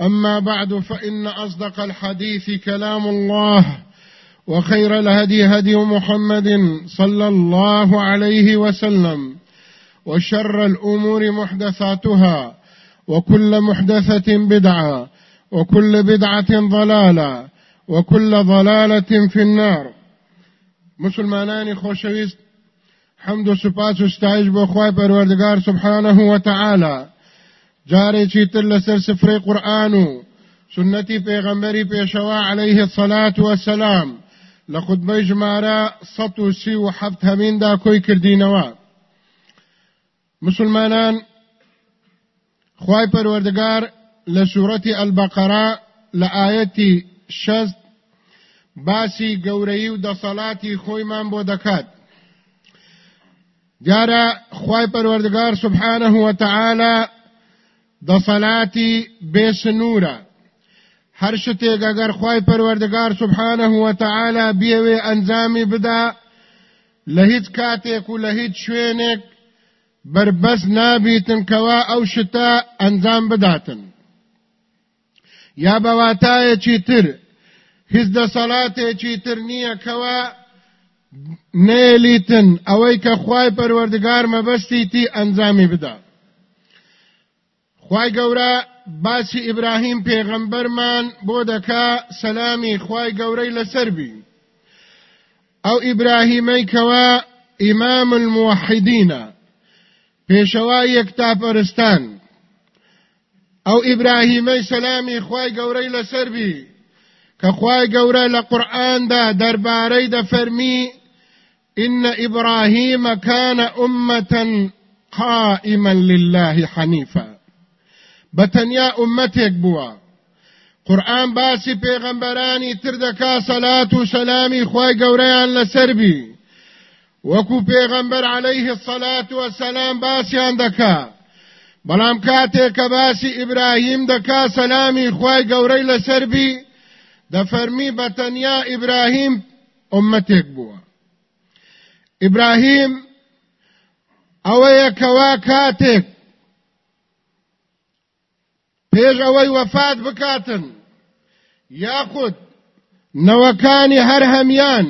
أما بعد فإن أصدق الحديث كلام الله وخير الهدي هدي محمد صلى الله عليه وسلم وشر الأمور محدثاتها وكل محدثة بدعة وكل بدعة ضلالة وكل ضلالة في النار. مسلمانان خوشويست حمد و سپاس و ستایش بۆ خوای پەروەردگار سبحانه و تعالی. جارێکی تر لەسەر سفرەی قورآن و سنەتی پێغەمبەری پێشەوا عليه الصلاة والسلام لە خودبەی ژمارە سەد و سی و حەفت هەمیندا کۆی کردینەوە مسلمانان خوای پەروەردگار لە سوورەتی ئەلبەقەرە لە ئاەتی شەست باسی گەورەی و دەسەڵاتی خۆیمان بۆ دەکات جارا خوای پروردگار سبحانه و تعالی د صلاتی بسنوره هر شتێک ئەگەر خی پەروەردگار سبحانه و تعالی بیەوێ ئەنجامی بدا لە هیچ کاتێک و لە هیچ شوێنێک بربەس نابیتن کەوا ئەو شتە ئەنجام بداتن. یا بەواتایەکی تر هیچ دەسەڵاتێکی تر نییە کەوا نێلیتن ئەوەی کە خوای پەروەردگار مەبەستیتی ئەنجامی بدا. خوای گەورە باسی ئیبراهیم پێغەمبەرمان بۆ دەکا سەلامی خوای گەورەی لەسەر بی ئەو ئیبراهیمەی کەوا ئیمام الموحدینە پێشەوای یەکتاپەرستان ئەو ئیبراهیمەی سەلامی خوای گەورەی لەسەر بی کە خوای گەورە لە قورئاندا دەربارەی دەفەرمی إن إبراهيم كان أمة قائما لله حنيفا. بەتەنیا ئومەتێک بووە. قورآن باسی پێغەمبەرانی تر دەکا سەلات و سەلامی خی گەورەیان لەسەربی وەکو پێغەمبەر عليه سەلات وە سەسلام باسییان دەکا. بەڵام کاتێک کە باسی ئیبراهیم دەکا سەلامی خی گەورەی لەسەربی دەفەرمی بەتەنیا ئیبراهیم ئومەتێک بووە. ئیبراهیم ئەوەیە کەوا کاتێک پێش ئەوەی وەفات بکاتن. یاخود نەوەکانی هەر هەمیان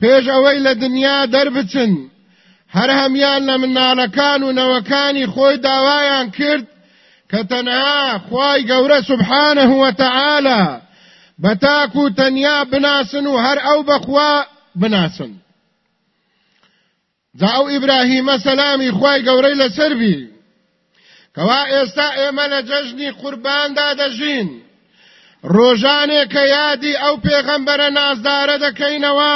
پێش ئەوەی لە دنیا دەربچن. هەر هەمیان لە مناڵەکان و نەوەکانی خۆی داوایان کرد کە تەنها خوای گەورە سبحانه وتعالى بەتاکو تەنیا بناسن و هەر ئەو بەخوا بناسن. جاو ئیبراهیمە سەلامی خوای گەورەی لەسەربی کەوا ئێستا ئێمە لە جەژنی قورباندا دەژین. ڕۆژانێک کە یادی ئەو پێغەمبەرە نازدارە دەکەینەوە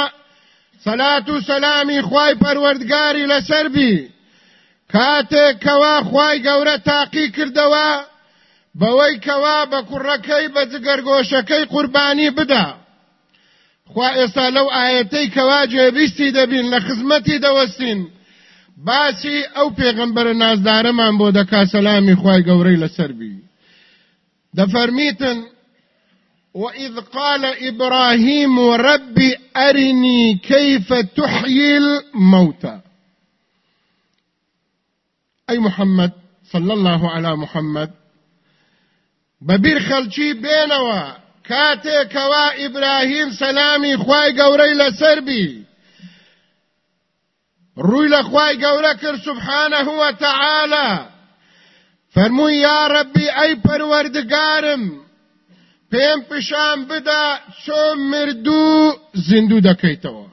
سەلات و سەلامی خوای پەروەردگاری لەسەربی کاتێک کەوا خوای گەورە تاقی کردەوە بەوەی کەوا بە کوڕەکەی بە جگەرگۆشەکەی قوربانی بدا. خوا ئێستا لەو ئاەتەی کەوا جێبیستی دەبین لە خزمەتی دەوەستین. باسی ئەو پێغمبەر نازدارەمان بۆ دەکا سەلامی خوای گەورەی لەسەر بی. دەفەرمیتن وإذ قال إبراهيم رب أرني كيف تحيي الموتى؟ أي محمد صلى الله على محمد ببير خلچی بينوا كاتي كوا إبراهيم سلامي خواي قوري لسربي روي لخواي قوركر سبحانه وتعالى فرمو يا ربي أي پروردگارم پێم پیشان بدا چۆن مردوو زیندوو دەکەیتەوە.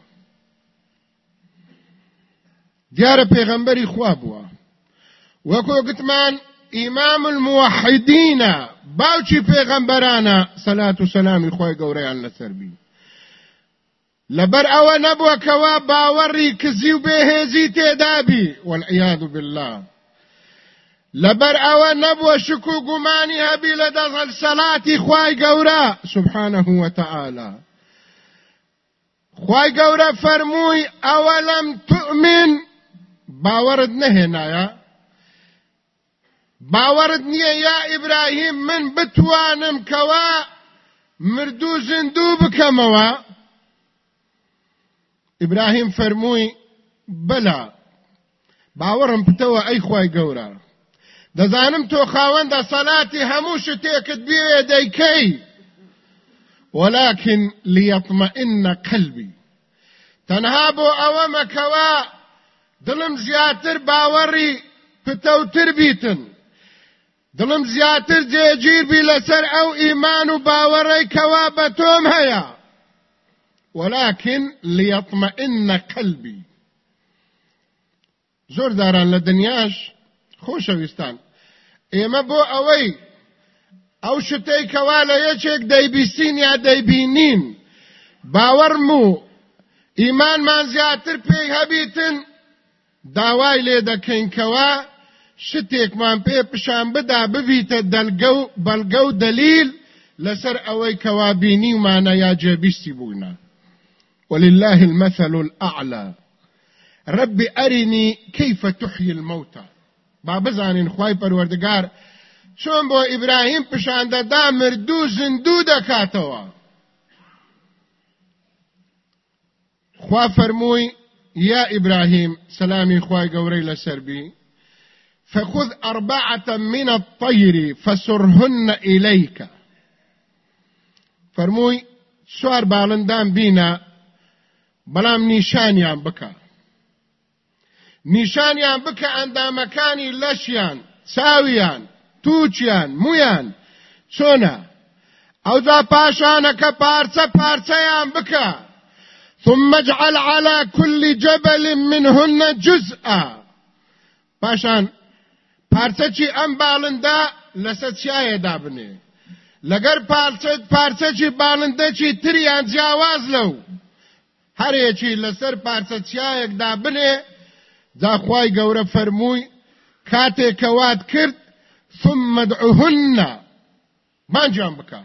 دیارە پێغەمبەری خوا بووە. وەکو گوتمان ئیمام الموحدینە باوچی پێغەمبەرانە سەلات و سەلامی خۆی گەورەیان لەسەر بی لەبەر ئەوە نەبووە باوەڕی کزی و بێهێزی تێدابی والعیاذ بالله. لبر أو نبو شکو گمانی هبی لدغل صلاتی خواهی گورا سبحانه وتعالى خواهی گورا فرموی اولم تؤمن؟ باورد نهنایا باورد نیه یا ابراهیم من بتوانم کوا مردو زندو بکموا. ابراهیم فرموی بلا باورم پتوا ای خواهی گورا دەزانم تۆ خاوەندە سەلاتی هەموو شتێکت بێ دەیکەی. ولكن ليطمئن قلبي تەنها بۆ ئەوە مەکەوە دڵم زیاتر باوەڕی پتەوتر بیتن. دڵم زیاتر جێگیر بی لەسەر ئەو ئیمان و باوەڕەی کەوا بە تۆم هەیە. ولكن ليطمئن قلبي. زۆر داران لە دنیاش خۆشەویستان. ئێمە بۆ ئەوەی ئەو شتەی کەوا لە یەکێک دەیبیستین یا دەیبینین باوەڕم و ئیمانمان زیاتر پێی هەبیتن داوای لێ دەکەینکەوە شتێکمان پێ پیشان بدا ببیتە دەلگە و بەلگە و دەلیل لەسەر ئەوەی کەوا بینیمانە یا جێبیستی بووینە ولله المثل الأعلى. رب أرني كيف تحيي الموتى. با بزانین خوای پروردگار چۆن بۆ ئیبراهیم پیشاندەدا مردوو زندوو دەکاتەوە خوا فەرمووی یا ئیبراهیم سلامی خوای گەورەی لەسەربی فخذ أربعة من الطير فسرهن إليك. فرموي سوار بالندان بينا بلام نيشانيان بكا نیشانیان بکە ئەندامەکانی لەشیان چاویان تووچیان مویان. چۆنە؟ ئەوجا پاشانەکە پارچە پارچەیان بکە. ثم اجعل على كل جبل منهن جزءا. پاشان پارچەکی ئەم باڵندا لەسەر چایەدا بنێ. لەگەر پارچەکی باڵندەکی تریان جیاواز لەو. هەرێکی لەسەر پارچە چایەکدا بنێ زاخوای گەورە فەرمووی کاتێکەوات کرد ثم ادعوهن. بانجیان بکە.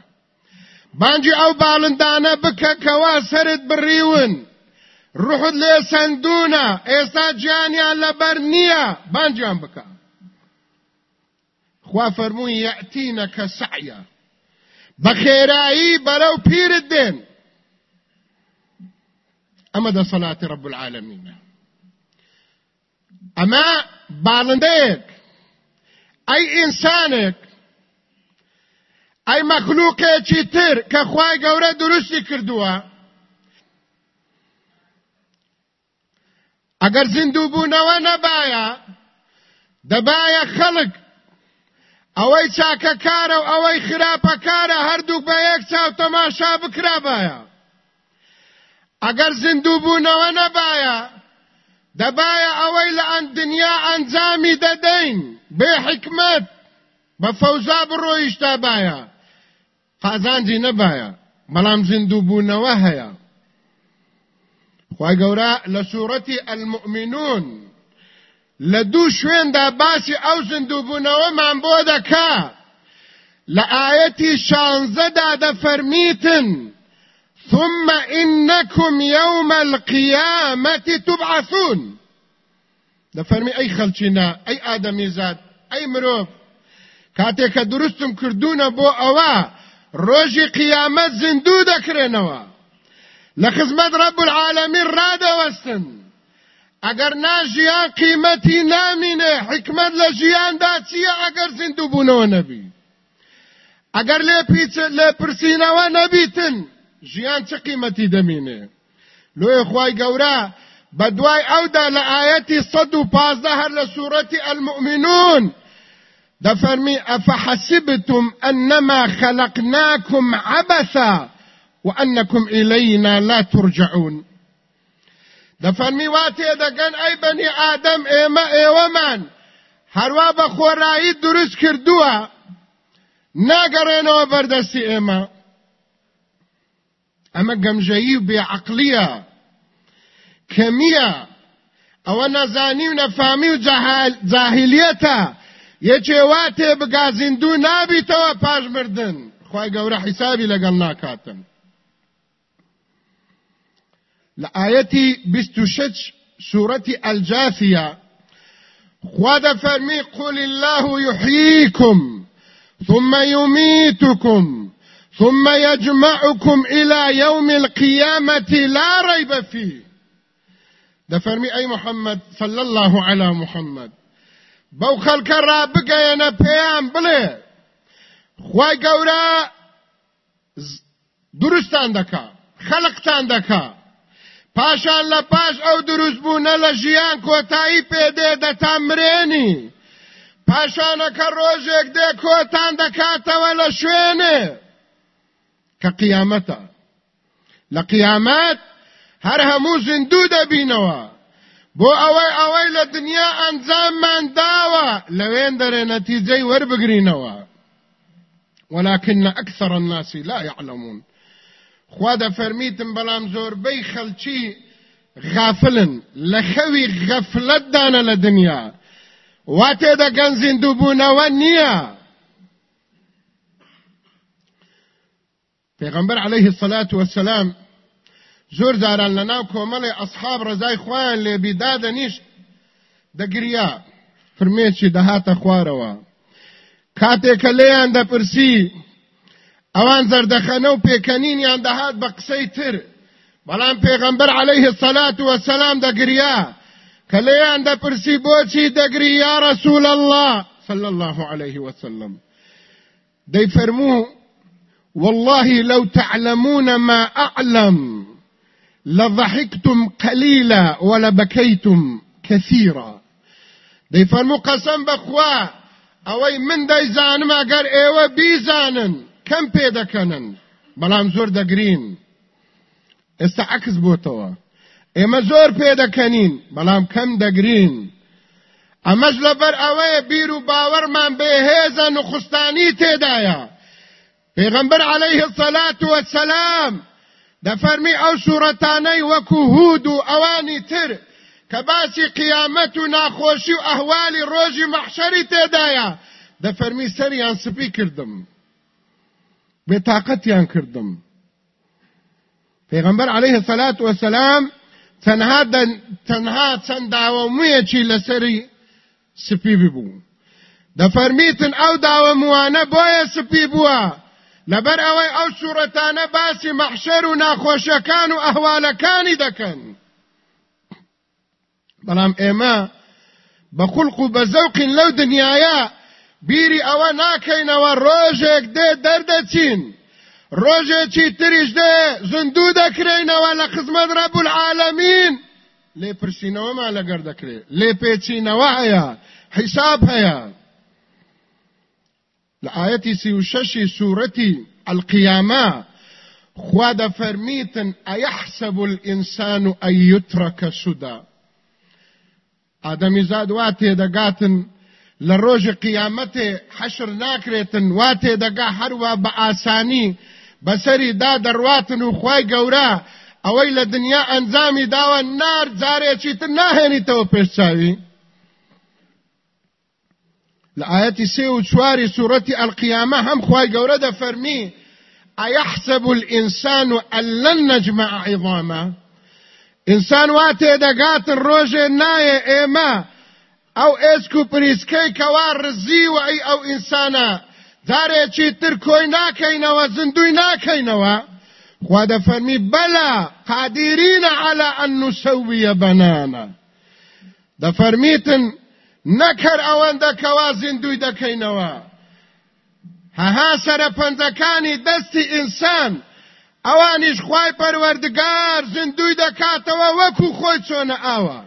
بانجی ئەو باڵندانە بکە کەوا سرت بڕیون. ڕحت لێ سندونە ئێستا گیانیان لەبەر نییە. بانجیان بکە. خوا فەرمووی یەتینەکە سعیە. بە خێرایی بەرەو پیرت دێن. ئەمە دەسەڵاتی رب العالمینە ئەمە باڵندەیەک ئەی ئینسانێک ئەی مەخلووقێکی تر کە خوای گەورە دروستی کردووە ئەگەر زیندوو بوونەوە نەبایە دەبایە خەڵک ئەوەی چاکەکارە و ئەوەی خراپەکارە هەردوو بە یەک چاو تەماشا بکرابایە ئەگەر زیندوو بوونەوە نەبایە دەبایە ئەوەی لە ئەن دنیا ئەنجامی دەدەین بێ حکمت بە فەوزا بڕۆیشتا باە قازانجی نەبایە بەڵام زیندوو بوونەوە هەیە خی گەورە لە سوورەتی المؤمنون لە دوو شوێندا باسی ئەو زیندووبوونەوەمان بۆ دەکا لە ئاەتی شانزەدا دەفەرمیتن ثم إنكم يوم القيامة تبعثون. دەفەرمی ئەی خەلچینە ئەی ئادەمی زاد ئەی مرۆڤ کاتێک کە دروستم کردوونە بۆ ئەوە ڕۆژی قیامەت زیندوو دەکرێنەوە. لە خزمەت ڕەب العالەمین ڕادەوەستن. ئەگەر ناژیان قیمەتی نامینێ حکمت ئەگەر زیندوو بوونەوە نەبی؟ ئەگەر لێ پیچ لێ پرسینەوە نەبیتن. ژیان چه قیمەتی دەمینێ؟ لۆی خوای گەورە بدواي أودا لآياتي صدو بازدهر لسورة المؤمنون دفرمي أفحسبتم أنما خلقناكم عبثا وأنكم إلينا لا ترجعون دفرمي واتي دقن أي بني آدم إيما إيومان هروا بخورایی درست کردووە. ناگەڕێنەوە بەردەستی ئێمە. ئەمە گەمژەیی و بێعقلیە کەمیە ئەوە نەزانی و نەفامی و جاهلیەتە. یەکێوا تێ بگازیندوو نابیتەوە پاش مردن خی گەورە حیسابی لەگەڵ ناکاتن. لە ئاەتی 26 سوورەتی ئەلجافیە خوا دەفەرمی قل الله يحييكم ثم يميتكم ثم يجمعكم إلى يوم القيامة لا ريب فيه. دفرمي أي محمد؟ صلى الله على محمد. بو خلق را بگەیەنە پێیان بڵێ خی گەورە دروستان دەکا خەلقتان دەکا پاشان لە پاش ئەو دروست بوونە لە ژیان کۆتایی پێدێ دەتان مرێنی پاشانەکە ڕۆژێک دێ کۆتان دەکاتەوە لە شوێنێ کە قیامەتە لە قیامەت هەر هەموو زیندوو دەبینەوە بۆ ئەوەی ئەوەی لە دنیا ئەنجاممان داوە لەوێن دەرێ نەتیجەی ولكن أكثر الناس لا يعلمون خوا دەفەرمیتم بەڵام زۆربەی خەلچی غافلن. لە خەوی غەفلەتدانە لە دنیا. وا تێدەگەن زیندوو بوونەوە نییە پێغەمبەر عليه الصلاة والسلام زۆر جاران لە ناو کۆمەڵی ئەسحاب ڕزای خۆیان لێ بیدادە نیش دەگریا فرمێکی دەهاتە خوارەوە. کاتێکە لێیان دەپرسی ئەوان زەردەخەنە و پێکەنینیان دەهات بە قسەی تر. بەڵام پێغەمبەر عليه الصلاة والسلام دەگریا کە لێیان دەپرسی بۆچی دەگری یا رسول الله صلى الله عليه وسلم. دەیفەرموو والله لو تعلمون ما أعلم لضحكتم قليلا ولبكيتم كثيرا. دي فرمو قسم بخوا أوي من دي زانم اگر إيوه بيزانن كم بيدكنن بلام زور دقرين استعكس بوتوا. ايما زور بيدكنين بلام كم دقرين امش لبر أوي بيرو باور من بهيزا نخستاني تيدايا. پیغمبر عليه الصلاة والسلام دەفەرمی ئەو سوورەتانەی وەکو هود و ئەوانی تر کە باسی قیامەت و ناخۆشی و ئەهوالی ڕۆژی مەحشەری تێدایە دەفەرمی سەریان سپی کردم. بێتاقەتیان کردم. پێغەمبەر عليه الصلاة والسلام تەنها تەنها چەند داوەمویەکی لەسەری سپی ببوو دەفەرمیتن ئەو داوەموانە بۆیە سپی بووە لەبەر ئەوەی ئەو سوورەتانە باسی مەحشەر و ناخۆشەکان و ئەهوالەکانی دەکەن. بەڵام ئێمە بە خوڵق و بە زەوقین لەو دنیاە بیری ئەوە ناکەینەوە ڕۆژێک دێ دەردەچین. ڕۆژێکی تریش دێ زندوو دەکرێنەوە لە خزمەت ڕەب العالەمین لێ پرسینەوەمان لەگەر دەکرێت لێ پێچینەوە هەیە حیساب هەیە. لآيتي سيوششي سورتي القيامة. خواد فرميتن أيحسب الإنسان أن يترك سدى. آدمي زاد واتي دقاتن لروج قيامته حشر ناكريتن واتي دقا حروا بآساني. بسري دا درواتن وخواي قورا اوي لدنيا انزامي داوا النار زاري چيتن ناهني تو پیشاوي لآية سي وشواري سورة القيامة هم خواي قورة فرمي أيحسب الإنسان أن لن نجمع عظامه ئینسان وا تێدەگاتن ڕۆژێ نایە ئێمە ئەو ئێسک و پریسکەی کەوا ڕزی و ئەی ئەو ئینسانە جارێکی تر کۆی ناکەینەوە زندوی ناکەینەوە خوا دەفەرمی بەلا قادرینە على ئەن نوسەویە بەنانە دەفەرمیتن نەکەر ئەوەندە کەوا زیندوی دەکەینەوە. هەها سەرە پەنجەکانی دەستی ئینسان ئەوانیش خوای پەروەردگار زندوی دەکاتەوە وەکو خۆی چۆنە ئاوە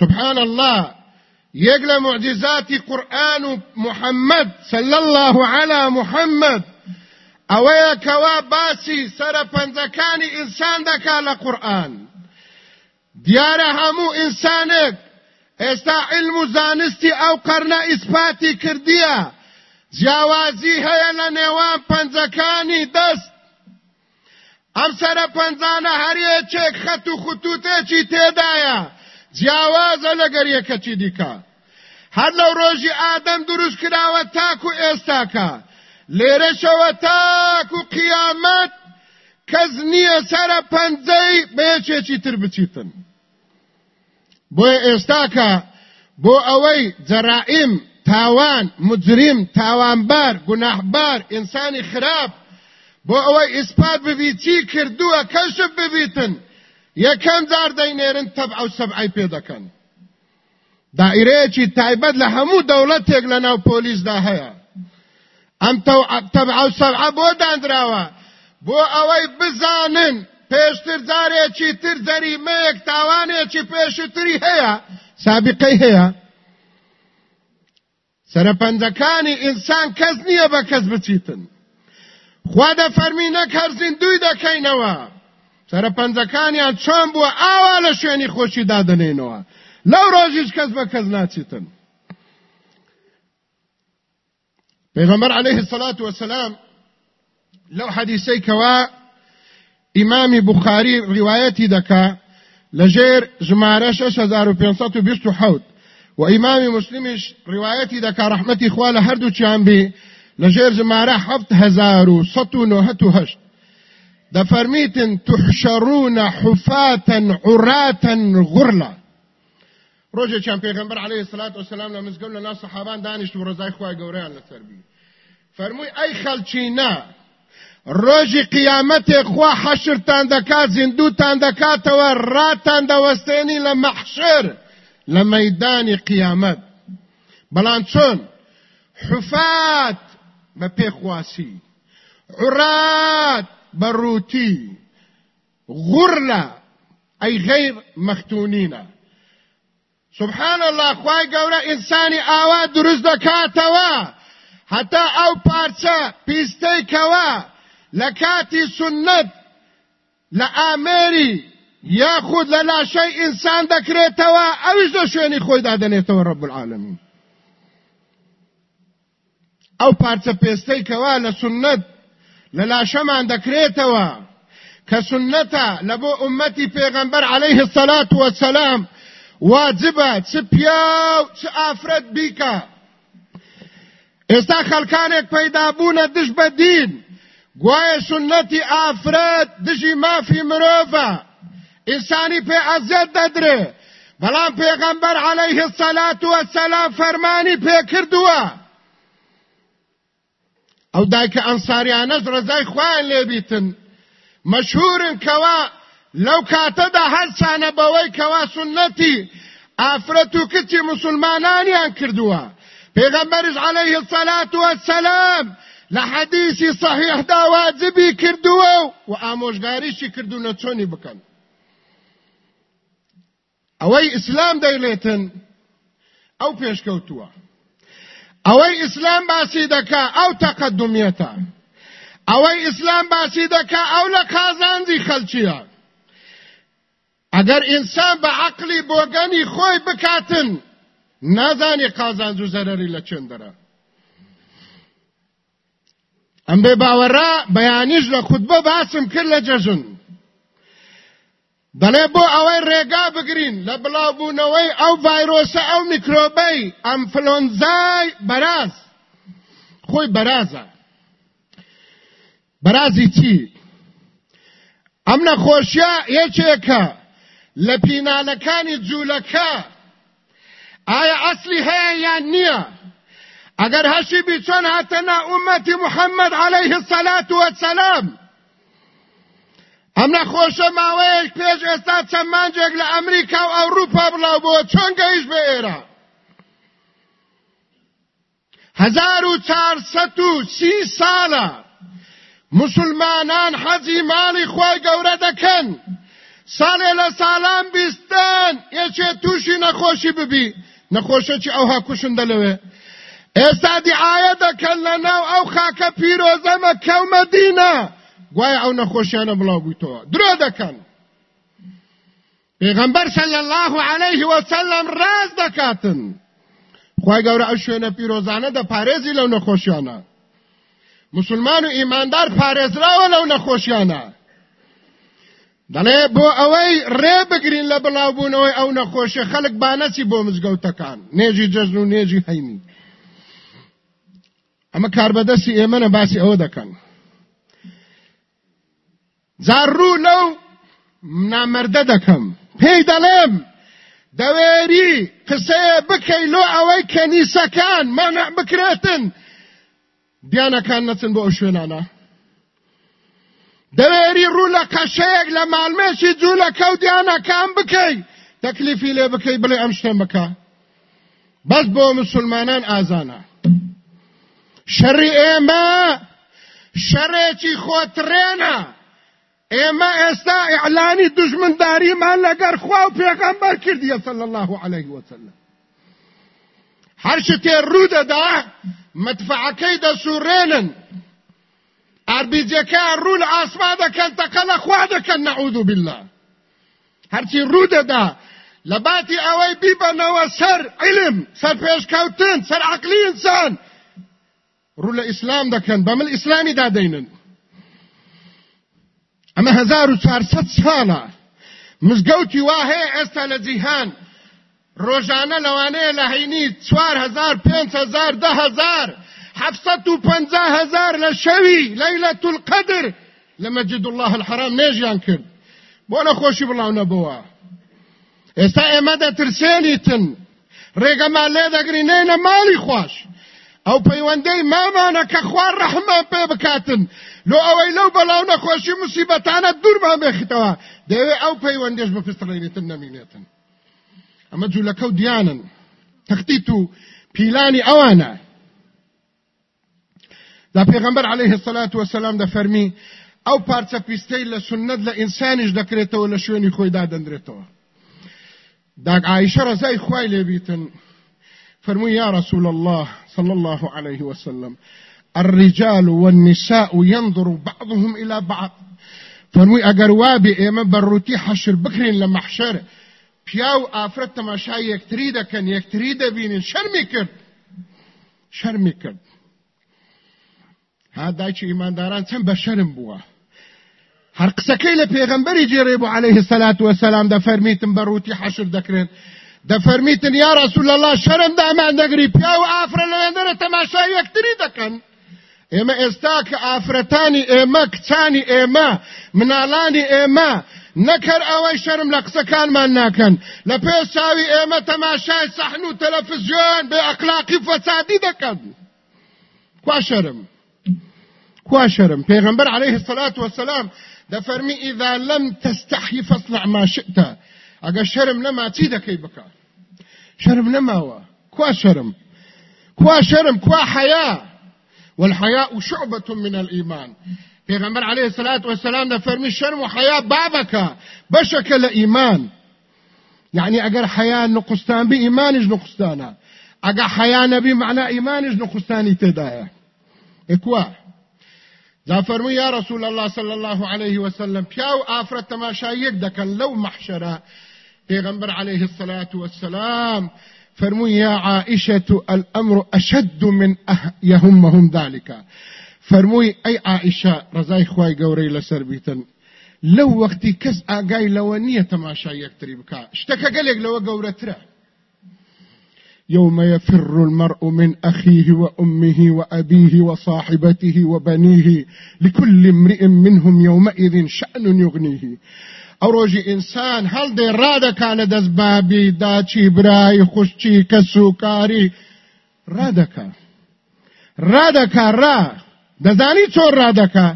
سبحان الله یەک لە معجزاتی قورآن و محەممەد صلى الله على محەممەد ئەوەیە کەوا باسی سرە پەنجەکانی ئینسان دەکا لە قورآن. دیارە هەموو ئینسانێک ئێستا علم و زانستی ئەو قەرنە ئیسپاتی کردیە. جیاوازی هەیە لە نێوان پەنجەکانی دەست. ئەم سەرە پەنجانە هەریەکێک خەت و خوتوتێکی تێدایە. جیاوازە لەگەر یەکەچی دیکە. هەر لەو ڕۆژی ئادەم دروست کراوە تاکو ئێستاکە. لێرەشەوە تاکو قیامەت کەس نییە سەرە پەنجەی بەیەکێکی تر بچیتن. بۆیە ئێستاکە بۆ ئەوەی جەرائیم تاوان مجرم تاوانبار گوناحبار ئینسانی خراپ بۆ ئەوەی ئیسپات ببی چی کردووە کەشف ببیتن؟ یەکەم جار دەینێرن تەب ئەو سەبعی پێ دەکەن. دائیرەیەکی تایبەت لە هەموو دەوڵەتێک لە ناو پۆلیسدا هەیە. ئەم تەب ئەو سەبعە بۆ دانراوە بۆ ئەوەی بزانن پێشتر جارێکی تر جەریمەیەک تاوانێکی پێشتری هەیە. سابقەی هەیە. سەرپەنجەکانی ئینسان کەس نییە بە کەس بچیتن. خوا دەفەرمی نەک هەر زیندوی دەکەینەوە. سەرپەنجەکانیان چۆن بووە ئاوا لە شوێنی خۆشی دادنێنەوە لەو ڕۆژیش کەس بە کەس ناچیتن. پێغەمبەر عليه الصلاة والسلام لو حديثي كوا إمام بخاري روايتي دكا لجير جمارة 6527 و امام مسلمش روایتی دکا رحمتی خوال هر دو چیان بی لجیر جمارة حفت هزار و ستو نوهتو هشت. دا فرمیتن تحشرون حفاتا عراتا غرلا. روجه چان پیغمبر علیه الصلاة والسلام لمزگل لنا صحابان دانشت و رضای خواه گوریان لسر بی فرموی ای روجی قیامت خوا حشر دکا زندو تان دکا تور را تان دوستینی لمحشر لميدان قيامت بلان چون حفاة بپیخواسی عراة بروتي غرلا أي غير مختونين سبحان الله خواهي قولا إنساني آوا درست دكاتوا حتى أو بارسا بيستي كوا لكاتي سنت لآميري یاخود لە لاشەی ئینسان دەکرێتەوە ئەویش لە شوێنی خۆی دادەنێتەوە رب العالمين ئەو پارچە پێستەی کەوا لە سنت لە لاشەمان دەکرێتەوە کە سنەتە لە بۆ ئومەتی عەلەیه السەلات وەسەلام واجبە چ پیا و چ ئافرەت بیکە ئێستا خەڵکانێک پەیدا بوونە دش بە گوایە سنەتی ئافرەت دژی مافی مرۆڤە. ئینسانی پێ ئەزیەت دەدرێ. بەڵام پێغەمبەر عەلەیه السەلات وەسەلام فەرمانی پێ کردووە. ئەو دایکە ئەنساریانەش ڕزای خوایان لێبیتن مەشهورن کەوا لەو کاتەدا هەرچانە بەوەی کەوا سنەتی ئافرەت و کچی مسلمانانیان کردووە. پێغەمبەرش عەلەیه السەلات وەسەلام لحديثي صحيح دا واجبي كردوه وآموشغاريشي كردونا چوني بكن اوي اسلام ديليتن او پیش کوتوا اوي اسلام باسي دكا او تقدميتا اوي اسلام باسي دكا او لكازاندي خلچيا اگر انسان بعقلي بوغني خوي بكاتن نازاني قازاندو زرري لچندره ئەم بێ باوەڕا بەیانیش لە خودبە باسم کرد لە جەژن. دەڵێ بۆ ئەوەی ڕێگا بگرین لە بڵاوبوونەوەی ئەو ڤایرۆسە ئەو میکرۆبەی ئەمفلۆنزای بەراز. خۆی بەرازە. بەرازی چی؟ ئەم نەخۆشیە یەکێکە لە پینانەکانی جوولەکە. ئایا ئەسلی هەیە یان نییە؟ ئەگەر هەشی بیچۆن هاتەنا ئومەتی محەممەد عليه الصلاة والسلام. ئەم نەخۆشە ماوەیەک پێش ئێستا چەند مانجێک لە ئەمریکا و ئەوروپا بڵاو بۆ چۆن گەیش بە ئێرە هزار و چارسەد و سی ساڵە مسلمانان حەزی ماڵی خۆی گەورە دەکەن ساڵێ لە ساڵان بیستان یەکێ تووشی نەخۆشی ببی. نەخۆشەکی ئەوها کوشندە لەوێ ئێستا دیعاە دەکەن لە ناو ئەو خاکە پیرۆزەمە کەومە دینە گوایە ئەو نەخۆشیانە بڵاو بوویتەوە درۆ دەکەن. پێغەمبەر صلی الله عليه وسلم ڕاز دەکاتن. خی گەورە ئەو شوێنە پیرۆزانە دەپارێزی لەو نەخۆشیانە. مسلمان و ئیماندار پارێزراوە لەو نەخۆشیانە. دەڵێ بۆ ئەوەی ڕێ بگرین لە بڵاوبوونەوەی ئەو نەخۆشیە خەڵک بانەچی بۆ مزگەوتەکان. نێژی جەژن و نێژی هەیمی ئەمە کاربەدەستی ئێمەە باسی ئەوە دەکەن. زارڕوو لەو نامەردە دەکەم. پێی دەڵێم دەوێری قسەیە بکەی لۆ ئەوەی کەنیسەکان مەنع بکرێتن. دیانەکان نەچن بۆ ئەو شوێنانە. دەوێری ڕوو لە قەشەیەک لە ماڵمێشی جوو لە کەوت دیانەکان بکەی. تەکلیفی لێ بکەی بڵێ ئەم شتێن بکە. بەس بۆ مسلمانان ئازانە. شەڕی ئێمە شەڕێکی خۆترێنە ئێمە ئێستا ئیعلانی دژمنداریمان لەگەر خوا و پێغەمبەر کردیە صلی الله عليه وسلم هەر شتێ ڕوو دەدا مدفعەکەی دەسوڕێنن ئاربیجەکە ڕوو لە ئاسما دەکەن تەقەلە خوا دەکەن نەعوذ بالله هەرچی دەدا لە باتی ئەوەی بیبەنەوە سەر علم سەر پێشکەوتن سەر عقلی ئینسان ڕوو لە ئیسلام دەکەن بەمل ئیسلامی دادەینن ئەمە 1400 ساڵە مزگەوتی وا هەیە ئێستا لە جیهان ڕۆژانە لەوانەیە لە هەینی 4000 5000 10000 750 لە شەوی لەیلەت القدر. لە مەجد الله الحرام نێژیان کرد. بۆ نەخۆشی بڵاو نەبووە ئێستا ئێمە دەترسێنیتن ڕێگەمان لێ دەگرینێنە ماڵی خۆش ئەو پەیوەندەی مامانە کە خوار ڕەحمان پێ بکاتن. لۆ ئەوەی لەو بەڵاو نەخۆشی موسیبەتانە دوورمان بێخیتەوە. دەوێ ئەو پەیوەندێش بپستڕێنێتن نەمینێتن. ئەمە جوولەکە و دیانن. تەختیت و پیلانی ئەوانە. دا پێغەمبەر عليه الصلاة والسلام دەفەرمی ئەو پارچە پیستەی لە سنت لە ئینسانیش دەکرێتەوە لە شوێنی خۆی دادەندرێتەوە. داک عائشە ڕزای خوای لێبیتن فرموا يا رسول الله صلى الله عليه وسلم. الرجال والنساء ينظر بعضهم إلى بعض. فرمووی ئەگەر وابێ ئێمە بەڕووتی حەشر بکرین لە مەحشەر پیا و ئافرەت تەماشای یەکتری دەکەن یەکتری دەبینین شەرمی کرد شەرمی کرد ها دایکی ئیمانداران چەند بە شەرم بووە هەر قسەکەی لە بوو عليه الصلاة والسلام دەفەرمیتم بەڕووتی حەشر دەکرێن دەفەرمیتن یا رسول الله شەرم دامان دەگری پیا و ئافرە لەوێندەرە تەماشای یەکتری دەکەن ئێمە ئێستا کە ئافرەتانی ئێمە کچانی ئێمە مناڵانی ئێمە نەکەر ئەوەی شەرم لە قسەکانمان ناکەن لە پێ چاوی ئێمە تەماشای سەحن و تەلەفزیۆن بێ ئەقلاقی فەسادی دەکەن کوا شەرم کوا شەرم پێغەمبەر عليه الصلاة والسلام دەفەرمی إذا لم تستحي فاصنع ما شئت ئەگە شەرم نەما چی دەکەی بکە شەرم نەماوە کوا شەرم کوا شەرم کوا حەیا والحياء شعبة من الإيمان پیغمبر عليه الصلاة والسلام ده فرمي شرم وحياء بابك بشك لإيمان يعني اگر حياء نقصتان بي إيمانج نقصتانا اگر حياء نبي معنى إيمانج نقصتاني تدايا اكوا ذا فرمي يا رسول الله صلى الله عليه وسلم بياو آفرت تماشايك دكن لو محشرة. پیغمبر عليه الصلاة والسلام فرموا يا عائشة الأمر أشد من أن يهمهم ذلك. فرمووی ئەی عائشە ڕزای خوای گەورەی لەسەر بیتن. لەو وەختی کەس ئاگای لەوە نییە تەماشا یەکتری بکە شتەکە گەلێک لەوە گەورەترە. يوم يفر المرء من أخيه وأمه وأبيه وصاحبته وبنيه لكل امرئ منهم يومئذ شأن يغنيه. ئەو ڕۆژی ئینسان هەڵدێ ڕادەکە لە دەستبابی داچی برای خوشتی کەس و کاری ڕادەکە ڕادەکە ڕا دەزانی چۆن ڕادەکە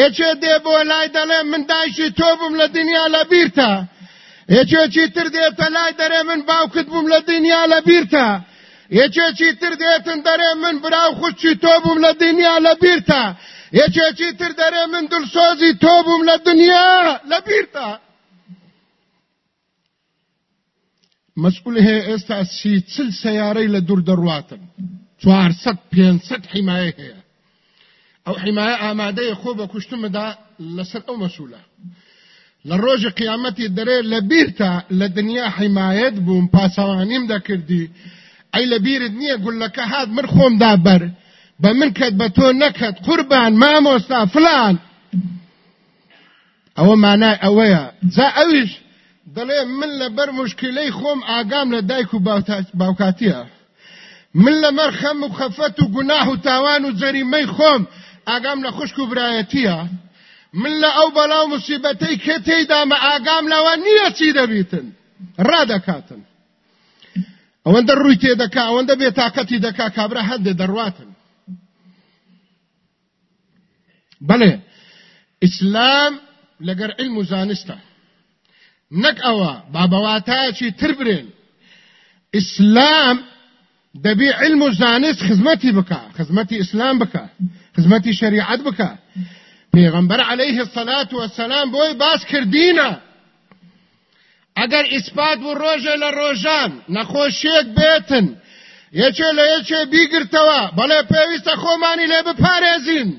یەکێ دێ بۆ لای دەڵێ من دایشی تۆ بووم لە دنیا لە بیرتە یەکێکی تر دێتە لای دەرێ من باوکت بووم لە دنیا لە بیرتە یەکێکی تر دێتن دەرێ من براو خوشتی تۆ بووم لە دنیا لە بیرتە یەکێکی تر دەرێ من دڵسۆزی تۆ بووم لە دنیا لە بیرتە مەسئول هەیە ئێستا سی چل سیارەی لە دوور دەڕواتن چوارسەد پێنجسەد حیمایە هەیە ئەو حیمایە ئامادەیە خۆ بە کوشتمەدا لەسەر ئەو مەسوولە لروج قیامتی دره لبیرتا لدنیا حمایت بوم پاسوانیم دا کردی ای لبیرد نیه گل لکه هاد من خوم دا بر بمن کد بتو نکد قربان ما موستا فلان. او معنای اویا زا اویش دلی من لبر مشکلی خوم آگام لدایک و باوکاتیه من لمر خم و خفت و گناه و تاوان و زریمه خوم آگام لخشک و برایتیه من لە ئەو بەڵاو مسیبەتەی کە تێیدامە ئاگام لەوە نییە چی دەبیتن. ڕادەکاتن ئەوەندە ڕووی تێدەکا ئەوەندە بێتاقەتی دەکا کابرا هەندێ دەڕواتن. بەڵێ ئیسلام لەگەر علم و زانستە. نەک ئەوە بابەواتایەکی تر برێن. ئیسلام دەبی علم زانست خزمەتی بکە خزمەتی ئیسلام بکە خزمەتی شریعت بکە پێغەمبەر عليه الصلاة والسلام بۆی باس کردینە ئەگەر ئیسپات بوو ڕۆژێ لە ڕۆژان نەخۆشیەک بێتن یەکێ لە یەکێ بیگرتەوە بەڵێ پێویستە خۆمانی لێ بپارێزین.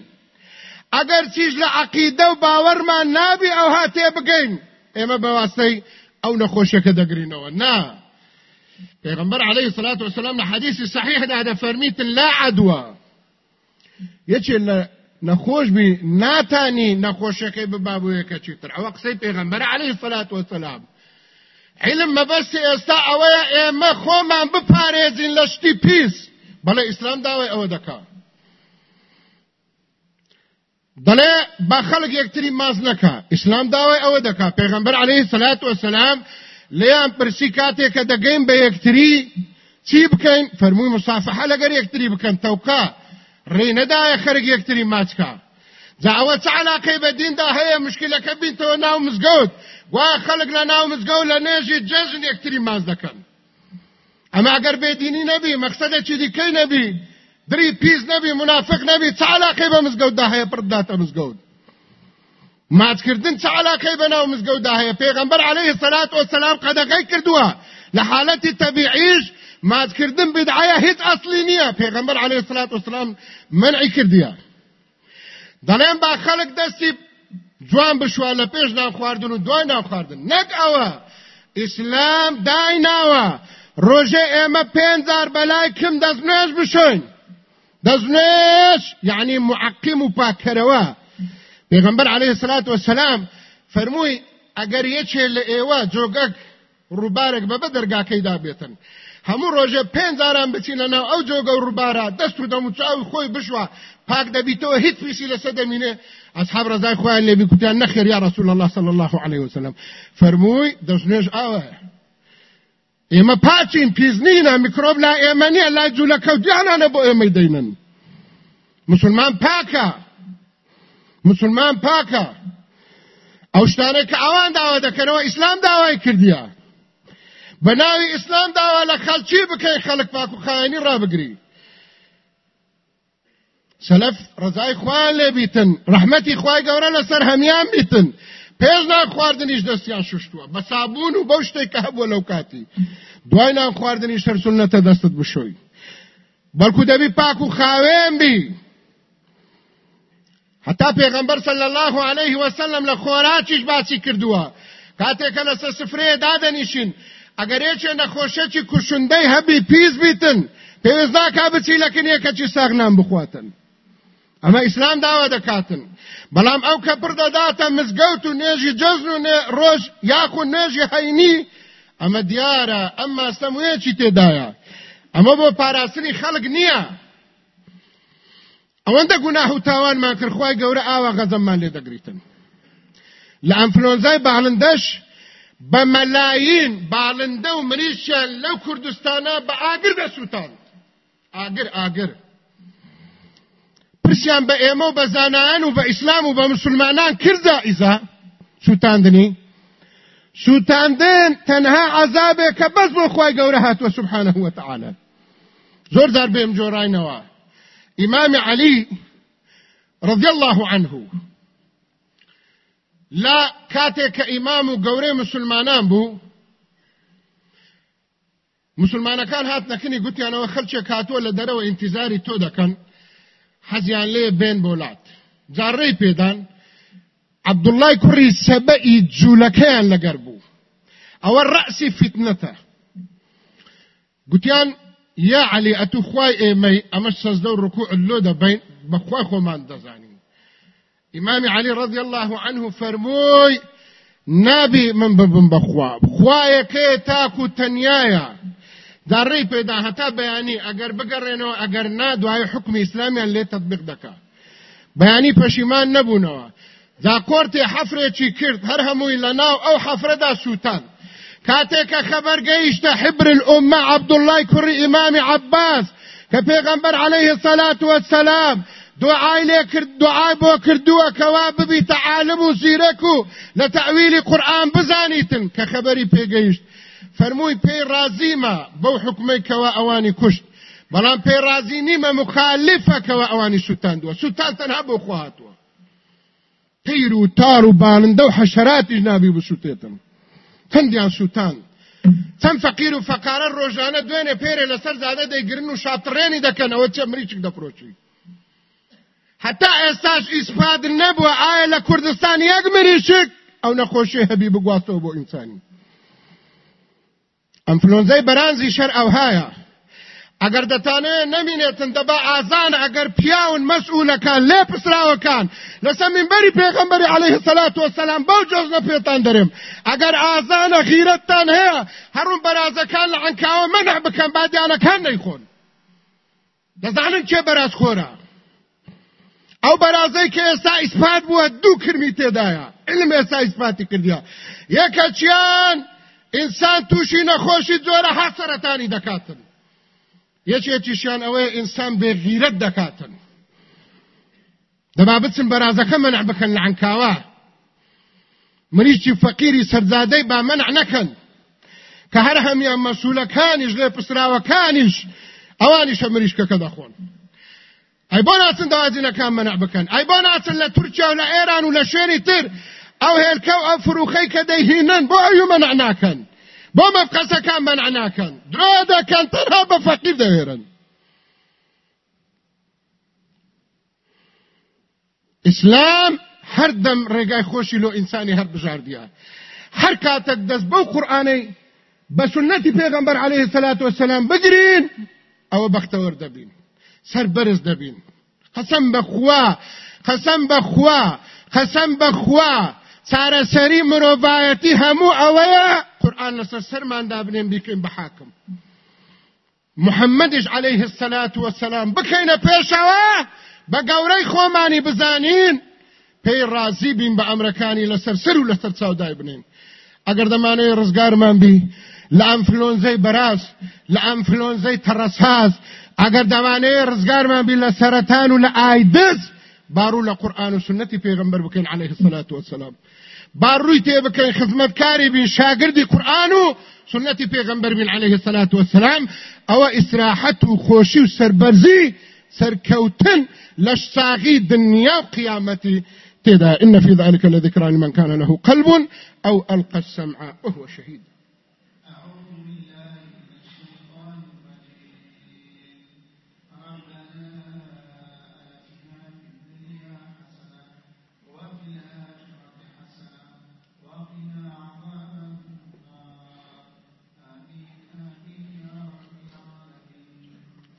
ئەگەر چیش لە عقیدە و باوەڕمان نابی ئەو هاتێ بگەین ئێمە بەواستەی ئەو نەخۆشیەکە دەگرینەوە نا پیغمبر علیه الصلاة والسلام صحیح ده ده فرمیتن لا عدوى یەکێ لە نەخۆش بی ناتانی نەخۆشەکەی ببابوویەکە چیتر ئەوە قسەی پێغەمبەر عليه الصلاة والسلام. علم مەبەستی ئێستا ئەوەیە ئێمە خۆمان بپارێزین لە شتی پیس بەڵێ ئیسلام داوای ئەوە دەکا دەڵێ با خەڵک یەکتری ماز نەکا ئیسلام داوای ئەوە دەکا پێغەمبەر عليه الصلاة والسلام. لیان پرسی کاتێککە دەگەین بە چی بکەین فەرمووی مسافحە لەگەر یەکتری بکەن تەوکا ڕێنەدایە خەرک یەکتری ماچکە جاوە چ علاقەی بە دیندا هەیە؟ مشکلەکە بینتەوە ناو مزگەوت. وا خەڵک لە ناو مزگەوت لە نێژی جەژن یەکتری ماز دەکەن. ئەمە ئەگەر بێدینی نەبی مەقسەدێکی دیکەی نەبی؟ دری پیس نەبی منافق نەبی چ علاقەی بە مزگەوتدا هەیە؟ پڕداتە مزگەوت. ماچکردن چ علاقەی بە ناو مزگەوتدا هەیە؟ پێغەمبەر عەلەیهی سەلات وەسەلام قەدەغەی کردووە. لە حالەتی تەبیعیش ماچکردن بدعایە هیچ ئەسلی نییە. پێغەمبەر عەلەیهی سەلات وەسەلام منعی کردیە. دەڵێن با خەڵک دەستی جوان بشوە لە پێش ناو خواردن و دوای ناو خواردن نەک ئەوە ئیسلام دایناوە ڕۆژێ ئێمە پێنجار بەلای کم دەستنوێژ بشۆین. دەستنوێژ یعنی معقیم و پاکەرەوە. پێغمبەر عليه الصلاة والسلام فەرمووی ئەگەر یەکێ لە ئێوە جۆگەک ڕووبارێک بە بە دەرگاکەیدا بێتن هەموو ڕۆژە پێنجاران بچینە ناو ئەو جۆگە و ڕووبارە دەست و دەموچاوی خۆی بشوە. پاک دەبیتەوە هیچ پیسی لەسەر دەمینێ. ئەسحاب ڕزای خۆیان لێبی کوتیان نەخێر یا رسول الله صلی الله عليه وسلم. فەرمووی دەستنێژ ئاوە. ئێمە پاچین پیزنینە میکرۆب لا ئێمە نییە لای جوولە کەوتیانانە بۆ ئێمەی دەینن مسلمان پاکە. مسلمان پاکە. ئەو شتانە کە ئەوان داوا دەکەنەوە ئیسلام داوای کردیە. بە ناوی ئیسلام داوا لە خەڵکی بکەی خەڵک پاک و خایانی ڕابگری. سەلەف ڕزای خوان لێ بیتن ڕەحمەتی خوای گەورە لەسەر هەمیان بیتن. پێش نان خواردنیش دەستیان شوشتووە بە سابوون و بەو شتێک کە هەبووە لەو کاتی. دوای نان خواردنی شەرسولنەتە دەستت بشۆی. بەڵکو دەبی پاک و خاوێن بی. حتا پیغمبر صلی الله علیه وسلم له خوراکیش باسی کردووە. کاتێکە لەسەر سفرەیە دادەنیشین. ئەگەر یەکێ نەخۆشەکی کوشندەی هەبی پیس بیتن پێویست ناکا بچی لەکنیەکەچی ساغنان بخواتن. ئەمە ئیسلام داوا دەکاتن. بەڵام ئەو کە پردەداتە مزگەوت و نێژی جەزن و ڕۆژ یاخو نێژی هەینی ئەمە دیارە ئەم ماستەمویەکی تێدایە. ئەمە بۆ پاراستنی خەڵک نییە. ئەوەندە گوناه و تاوانمان کرد خی گەورە ئاوا غەزەممان لێ دەگریتن. لە ئەنفلۆنزای باڵندەش بە مەلاین باڵندە و مریشە لەو کوردستانە بە ئاگر دەسووتان. ئاگر ئاگر. پرسیان بە و بە زانایان و بە ئیسلام و بە مسلمانان کردا ئیزا؟ سووتاندنی سووتاندن تەنها عذابێک کە بەس بۆ خی گەورە هاتووە سبحانه وتعالى زۆر زار بێم جۆڕاینەوە إمام علي رضي الله عنه. لا كاتك إمام قوري مسلمانان بو. مسلمان كان هات نكني قلت أنا وخلش كاتو لدرو انتظاري تو دكن حزيان لي بين بولات. جاري بيدان. عبد الله كري سبئي جولكان لقربو أو الرأس فتنته. قلت یا علی أتو خوای ایمی أمش سجده و رکوع اللو دا بین بخوای خو من دزانی إمام علی رضی الله عنه فرموی نابی من ببن بخوا. خوای که تاکو تنیایا داری پیدا هتا بیانی اگر بگرینو اگر نا دوای حکم اسلامیان لی تطبیق دکا. بیانی پشیمان نبونوا دا کورتی حفره چی کرد؟ هر هموی لناو أو حفره دا سوتان. كاتيك خبر قيشت حبر الأمة عبد الله كري إمام عباس كبيغمبر عليه الصلاة والسلام دعای لێ کرد دعای بۆ کردووە کەوا ببیتە عالم و زیرەک و لە تەویلی قورآن بزانیتن کە خەبەری پێگەیشت. فەرمووی پێی رازیمە بەو حکومەی کەوا ئەوانی کوشت. بەڵام پێی رازی نیمە مخالفەکەوە ئەوانی سووتاندووە سووتان تەنها بۆ خواهاتوە تیر و تار و بانندە و حەشەراتیش نابی بسووتێتم. هەندیان سووتان چەند فەقیر و فەقارە ڕۆژانە دوێنێ پێرێ لەسەر زیادە دەیگرن و شاتڕێنی دەکەنەوە چە مریچک دەپڕۆچی هەتا ئێستاش ئیسپاد نەبووە ئایا لە کوردستان یەک مریشک ئەو نەخۆشی هەبی بگواتەوە بۆ ئینسانی. ئەمفلۆنزەی بەرانزی شەر ئەوهایە ئەگەر دەتانەوێت نەمینێتن دەبا ئازان ئەگەر پیاون مەسئولەکان لێ پسراوەکان لەسەر منبەری پێغەمبەری عەلەیهی سەلات وەسەلام بەو جۆزنە پێتان دەرێم ئەگەر ئازانە غیرەتتان هەیە هەڕوون بەرازەکان لە عنکاوە مەنع بکەن بادیانەکان نەیخۆن. دەزانن کێ بەراز خۆرە. ئەو بەرازەی کە ئێستا ئیسپات بووە دوو کرمی تێدایە. علم ئێستا ئیسپاتی کردیا. یەکە چیان؟ ئینسان تووشی نەخۆشی جۆرە حەسەرەتانی دەکاتن. یەکێکیشیان ئەوەیە ئینسان بێغیرەت دەکاتن. دەبا بچن بەرازەکە منع بکەن لە عنکاوە. مریشی فەقیری سەرزادەی با منع نەکەن. کە هەر هەمیان مەسوولەکانیش لێ پسراوەکانیش ئەوانیشە مریشکەکە دەخۆن. ئەی بۆ ناچن داوازینەکان منع بکەن ئەی بۆ ناچن لە تورکیا و لە ئێران و لە تر ئەو هێلکە و ئەو فروخەی کە دەیهینن بۆ ئەوی منع ناکەن بۆ مەبقەسەکان مەنع ناکەن درۆ دەکەن تەنها بە فەقیر دەوێرن ئیسلام هەر دەم ڕێگای خۆشی لۆ ئینسانی هەر بژاردیە هەر کاتێک دەست بەو قورآانەی بە سنەتی عليه الصلاة والسلام بگرین ئەوە بەختەوەر دەبین سەر بەرز دەبین قەسەم بەخوا قەسەم بەخوا قەسەم بەخوا چارەسەری مرۆڤایەتی هەموو ئەوەیە قورآن لەسەر سەرماندا بنێن بیکەین بە حاکم. محەممەدش عليه الصلاة والسلام بکەینە پێشەوە بە گەورەی خۆمانی بزانین پێی ڕازی بین بە ئەمرەکانی لەسەر سەر و لەسەر چاودای بنین ئەگەر دەمانەیە ڕزگارمان بی لە ئەمفلۆنزەی بەراز لە ئەمفلۆنزەی ئەگەر دەمانەیە ڕزگارمان بی لە سەرەتان و لە ئایدز بارو لە قورآن و سنەتی پێغمبەر بکەین عليه الصلاة والسلام. باڕووی تێ بکەین خزمەتکاری بین شاگردی قورآن و سنەتی پێغمبەر بین عليه الصلاة والسلام. ئەوە ئیسراحەت و خۆشی و سەربەرزی سەرکەوتن لە ساغی دنیا و قیامەتی إن في ذلك لذكرى لمن كان له قلب أو ألقى السمع وهو شهيد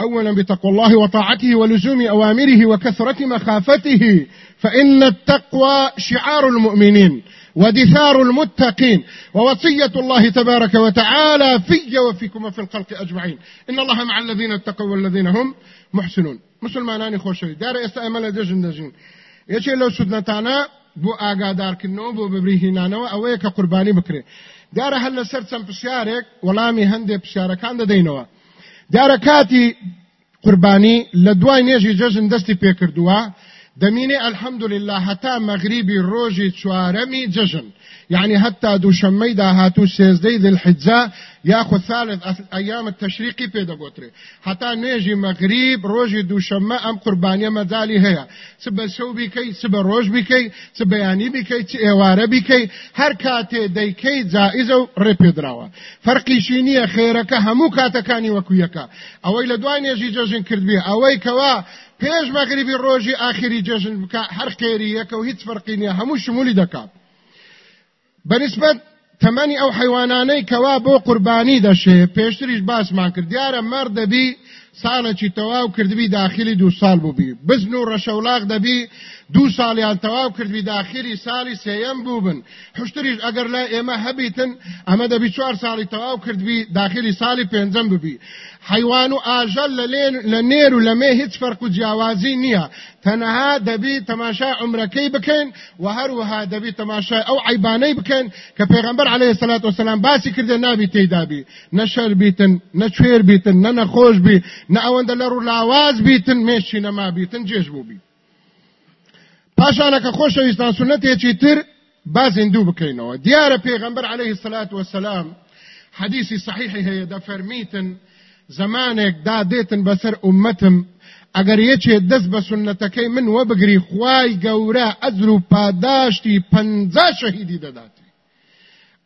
أولا بتقوى الله وطاعته ولزوم أوامره وكثرة مخافته فإن التقوى شعار المؤمنين ودثار المتقين ووصية الله تبارك وتعالى في وفيكم وفي الخلق أجمعين. إن الله مع الذين اتقوا والذين هم محسنون. خۆشەوی دارە ئێستا ئەمە لە دەژن دەژین یەکێ لەو سودنەتانە بۆ ئاگادارکردنەوە بۆ ببریهینانەوە ئەوەیە کە قوربانی بکرێ دیارە هەر لەسەر چەند پرسیارێک وەڵامی هەندێک پرسیارەکان دەدەینەوە دیارە کاتی قوربانی لە دوای نێژی جەژن دەستی پێکردووە دەمینێ الحەمدولله هەتا مەغریبی ڕۆژی چوارەمی يعني حتى دوشمي دا هاتو سيزدي ذي الحجة ياخذ ثالث ايام التشريقي بيدا قوتري حتى نيجي مغرب روجي دوشمة ام قربانية مزالي هيا سبا سو بكي سبا روج بكي سبا يعني بكي تيوارة بكي هر كاتي ديكي جائزة ريبي دراوة فرقي شينية خيرك همو كاتكاني وكويكا اوي لدوان يجي جوجن كرد بيه اوي كوا پێش مەغریبی ڕۆژی ئاخری جەژن بکە هەر خێریەکە و هیچ فەرقی نییە. هەموو شمولی دەکات. بەنسبەت تەمەنی ئەو حیوانانەی کەوا بۆ قوربانی دەشێ پێشتریش باسمان کرد. دیارە مەڕ دەبی ساڵێکی تەواو کردبی داخلی دو ساڵ بووبی بزن و ڕەشەولاق دەبی دوو ساڵیان تەواو کردبی داخلی ساڵی سێەم بوو بن. حشتریش ئەگەر لە ئێمە هەبیتن ئەمە دەبی چوار ساڵی تەواو کردبی داخلی ساڵی پێنجەم ببی حیوان و ئاژەل لە نێر و لەمێ هیچ فەرق و جیاوازی نییە. تەنەها دەبی تەماشای عمرەکەی بکەین و هەروەها دەبی تەماشای ئەو عیبانەی بکەن کە پێغەمبەر عليه سلات وسلام باسی کردە نابی تێدابی نەشەر بیتن نەکوێر بیتن نە نەخۆش بی. نە ئەوەندە لە ڕوو لاواز بیتن مێشی نەما بیتن جێش بوو بی. پاشانەکە خۆشەویستان سنەتێکی تر بازین دوو بکەینەوە دیارە پێغەمبەر عليه سلات وسلام حدیثی صحیحی هەیە دەفەرمیتن زمانێک دا دێتن بەسەر ئومەتم ئەگەر یەکێ دەست بە سنەتەکەی من وە بگری خوای گەورە ئەزر و پاداشتی پەنجا شەهیدی دەداتی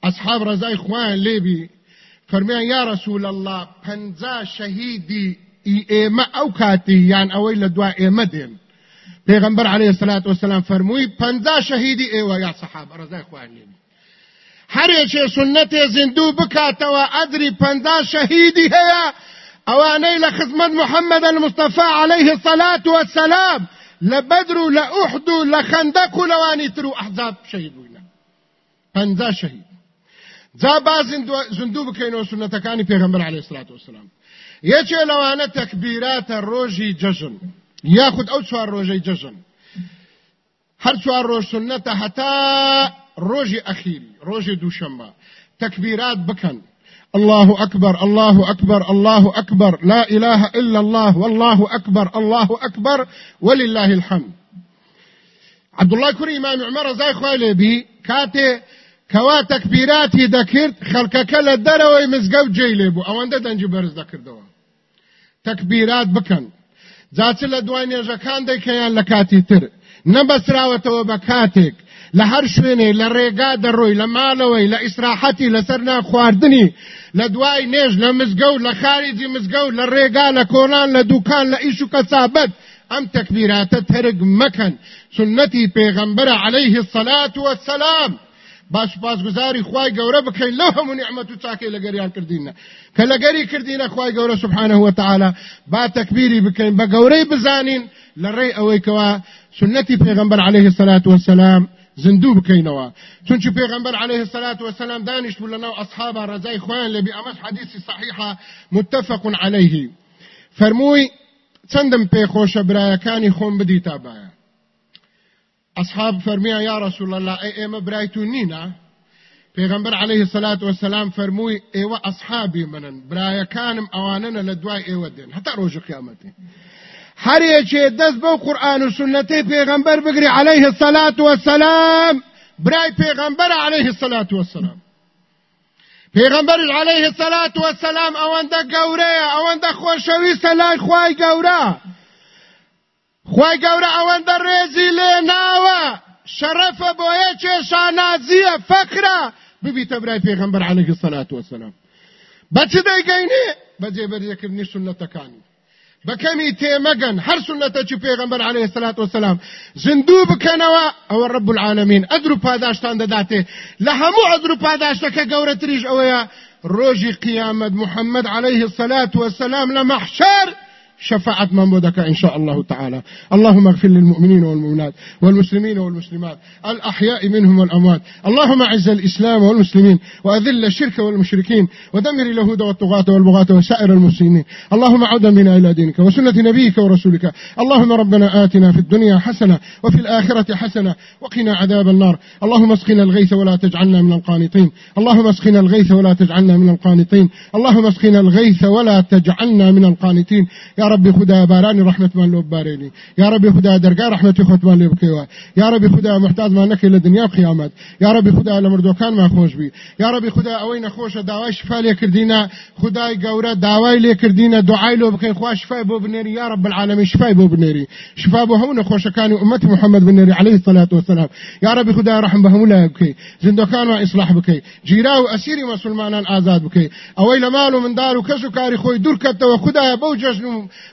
ئەسحاب ڕزای خوایان لێبی فەرمیان یا رسول الله پەنجا شەهیدی ئێمە ئەو کاتی یان ئەوەی لە دوا ئێمە دێن پێغمبەر عليه الصلاة والسلام فەرمووی پەنجا شەهیدی ئێوە یا سەحاب ڕزای لێبی هەرێکێ سنەتێ زیندوو بکاتەوە ئەدری پەنجا شەهیدی هەیە اواني لخدمت محمد المصطفى عليه الصلاة والسلام لبدر لأحد لخندق لواني ترو أحزاب شهيد بوينا پنزا شهيد. جا با زندو بکەینەوە سنتەکانی پێغمبەر عليه الصلاة والسلام. یەکێ لەوانە تەکبیراتە ڕۆژی جەژن یاخود ئەو چوار ڕۆژەی جەژن هەر چوار ڕۆژ سنەتە هەتا ڕۆژی ئەخیری ڕۆژی دووشەممە تەکبیرات بکەن. الله أكبر الله أكبر الله أكبر لا إله إلا الله والله أكبر الله أكبر ولله الحمد. عبد الله كوري إمام عمر زاي خوالي بي كاتي كوا تكبيراتي ذكرت خلقك للدروي مزقو جيلي بو. اوان دنجي برز ذكر دوا تكبيرات بكن ذات لدواني جكان دي كيان لكاتي تر. نبسراوة وبكاتك لە هەر شوێنێ لە ڕێگا دەڕۆی لە ماڵەوەی لە ئیسراحەتی لەسەر ناخواردنی لە دوای نێژ لە مزگەوت لە خارجی مزگەوت لە ڕێگا لە کۆنان لە دوکان لە ئیش و کەسابەت. ئەم تەکبیراتە تەرگ مەکەن. سنەتی پێغەمبەرە عليه الصلاة والسلام باش بازگزاری خوای گەورە بکەین. لەو هەموو نیعمەت و چاکەی لەگەریان کردینە. کە لەگەری کردینە خوای سبحانه وتعالى با تەکبیری بکەین بە گەورەی بزانین لە ڕێی ئەوەی کەوا سنەتی پێغەمبەر عليه الصلاة والسلام زندوو بکەینەوە. چونچی پێغمبەر عليه الصلاة والسلام دانیشت بوو لەناو ئەصحابە ڕزای خۆیان لەبی ئەمەش حەدیثی صحیحە متفق عليه فەرمووی چەندم پێخۆشە برایەکانی خۆم بدی تا ئەصحاب فەرمیان یا رسول الله ئەی ئێمە برایتون نینە پێغمبەر عليه الصلاة والسلام فەرمووی ئێوە ئەصحابی منن برایەکانم ئەوانەنە لە دوای ئێوە دێن هەتا ڕۆژی قیامەتی هر یەکێ دەست بەو قورآن و سنەتەی پێغەمبەر بگری عليه الصلاة والسلام برای پێغەمبەر عليه الصلاة والسلام. پێغەمبەر عليه الصلاة والسلام ئەوەندە گەورەیە ئەوەندە خۆشەویستە لای خوای گەورە خی گەورە ئەوەندە ڕێزی لێ ناوە. شەرەفە بۆیە کێشا نازیە فەکرە ببیتە برای پێغمبەر عليه الصلاة والسلام بەچ دەیگەینێ بەجێبەرێکردنی سنەتەکانی بەکەمی تێمەگەن هەر سنەتەکی پێغمبەر عليه الصلاة والسلام زندوو بکەنەوە ئەوە رب العالمین. ئەدر و پاداشتان دەداتێ. لە هەموو ئەدر و پاداشتەکە گەورەتریش ئەوەیە. ڕۆژی قیامەت محەممەد عليه الصلاة والسلام لە مەحشار شفاعة من بدك إن شاء الله تعالى. اللهم اغفر للمؤمنين والمؤمنات والمسلمين والمسلمات. الأحياء منهم والأموات. اللهم أعز الإسلام والمسلمين وأذل الشرك والمشركين ودمر اليهود والطغاة والبغاة وسائر المسلمين. اللهم عد بنا إلى دينك وسنة نبيك ورسولك. اللهم ربنا آتنا في الدنيا حسنة وفي الآخرة حسنة وقنا عذاب النار. اللهم اسقنا الغيث ولا تجعلنا من القانطين. اللهم اسقنا الغيث ولا تجعلنا من القانطين. اللهم اسقنا الغيث ولا تجعلنا من القانطين. يا ربی خدا بارانی رحمتمان لۆ بارێنی یا ربی خدا دەرگا ڕحمەتی خۆتمان لێ بکەوە یا ربی خدا محتاجمان نەکەی لە دنیا قیامەت یا ربی خدا لە مردەکانمان خۆش بی. یا ربی خدا ئەوەی نەخۆشە داوای شفا لێکردینە خدای گەورە داوای لێکردینە دوعای لۆ بکەین خوا شفای بۆ بنێری یا رب العالمین شفای بۆ بنێری شفا بۆ هەموو نەخۆشەکانی محەممەد بنێری عليه الصلاة والسلام. یا ربی خدا رحم بە هەموو لای بکەی زیندەکانمان ئیسلاح بکەی جیرا و ئەسیری مسلمانان ئازاد بکەی ئەوەی لە ماڵ و منداڵ و کەس و کاری خۆی دوور کەتەوە خدایە بەو جەژن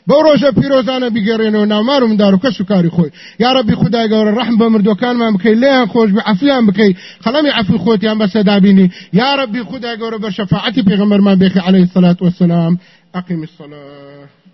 بەو ڕۆژە پیرۆزانە بیگەڕێنەوە ناومار و مندار و کەس و کاری خۆی یا ڕەبی خدای گەورە ڕەحم بە مردوەکانمان بکەی لێیان خۆش بە عفیان بکەی خەڵەمی عفی خۆتیان بەسە دابینی یا ڕەبی خدای گەورە بەر شەفاعەتی پێغەمبەرمان بێخی عەلەیهی الصلاة والسلام. أقم الصلاة.